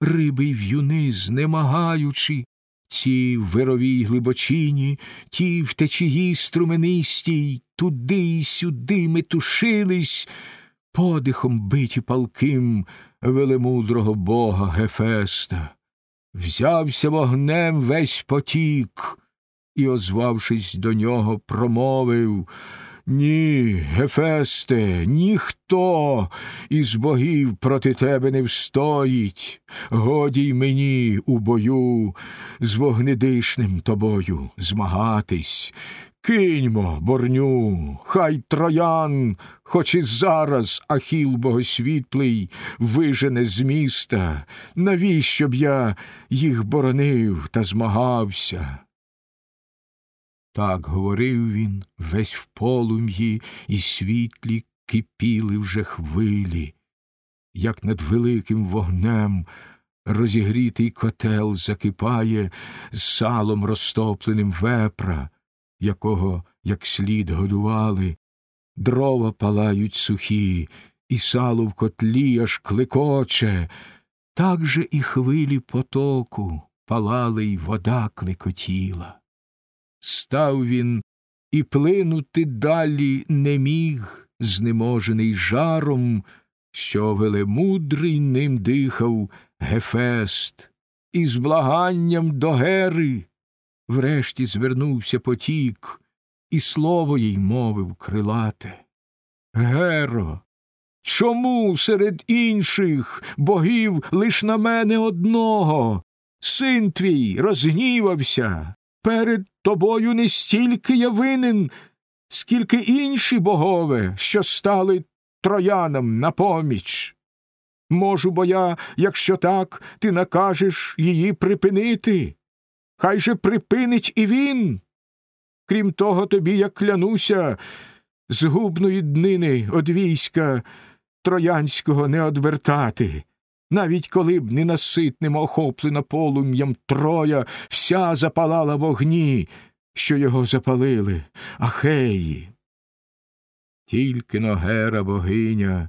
риби й в'юни, знемагаючи, ці в вировій глибочині, ті в течії струменистій, туди й сюди метушились, подихом биті палким велемудрого бога Гефеста. Взявся вогнем весь потік і, озвавшись до нього, промовив ні, Гефесте, ніхто із богів проти тебе не встоїть. Годі й мені у бою з вогнедишним тобою змагатись. Киньмо, борню, хай троян, хоч і зараз Ахіл богосвітлий вижене з міста, навіщо б я їх боронив та змагався? Так говорив він весь в полум'ї, і світлі кипіли вже хвилі, як над великим вогнем розігрітий котел закипає з салом розтопленим вепра, якого як слід годували, дрова палають сухі, і сало в котлі аж клекоче, так же і хвилі потоку палали, й вода клекотіла. Став він і плинути далі не міг, знеможений жаром, що велемудрий ним дихав Гефест, і з благанням до Гери врешті звернувся потік, і слово їй мовив крилате. Геро, чому серед інших богів лиш на мене одного? Син твій розгнівався, Перед тобою не стільки я винен, скільки інші богове, що стали троянам на поміч. Можу, бо я, якщо так, ти накажеш її припинити. Хай же припинить і він. Крім того, тобі, я клянуся, згубної днини од війська троянського не одвертати навіть коли б ненаситним охоплена полум'ям троя, вся запалала вогні, що його запалили, ахеї. Тільки ногера богиня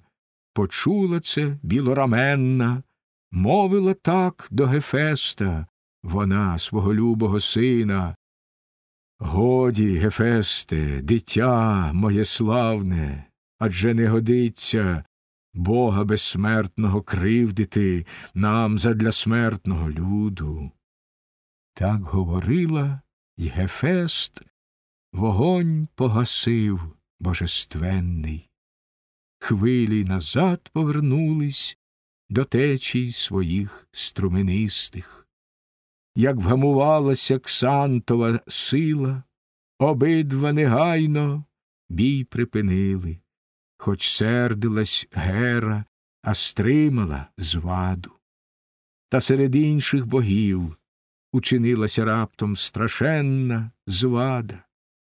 почула це білораменна, мовила так до Гефеста, вона свого любого сина. Годі, Гефесте, дитя моє славне, адже не годиться Бога безсмертного кривдити нам задля смертного люду. Так говорила, й Гефест вогонь погасив божественний. Хвилі назад повернулись до течій своїх струменистих. Як вгамувалася Ксантова сила, обидва негайно бій припинили хоч сердилась Гера, а стримала зваду. Та серед інших богів учинилася раптом страшенна звада,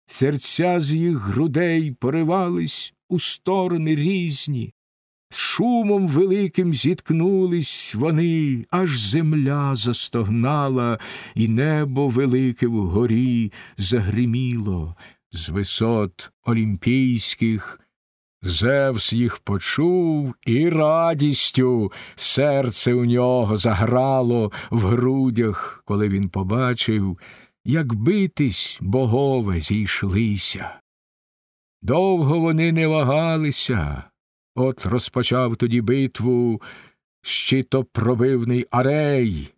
серця з їх грудей поривались у сторони різні, з шумом великим зіткнулись вони, аж земля застогнала, і небо велике вгорі загриміло з висот олімпійських. Зевс їх почув, і радістю серце у нього заграло в грудях, коли він побачив, як битись богове зійшлися. Довго вони не вагалися, от розпочав тоді битву щитопробивний арей,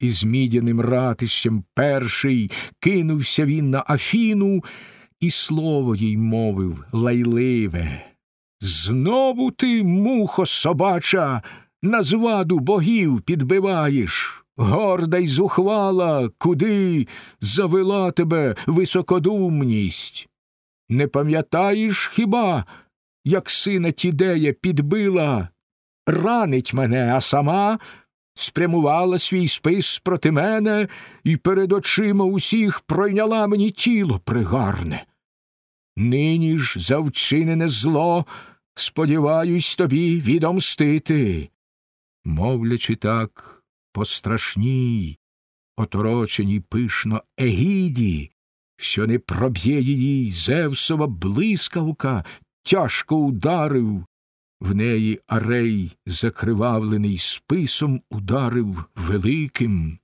і з мідяним ратищем перший кинувся він на Афіну, і слово їй мовив лайливе. Знову ти, мухо собача, на зваду богів підбиваєш. Горда й зухвала, куди завела тебе високодумність. Не пам'ятаєш хіба, як сина Тідея підбила, ранить мене, а сама спрямувала свій спис проти мене і перед очима усіх пройняла мені тіло пригарне. Нині ж за вчинене зло сподіваюсь тобі відомстити. Мовлячи так, по страшній, отороченій пишно Егіді, що не проб'є її Зевсова блискавка, тяжко ударив, В неї арей, закривавлений списом, ударив великим,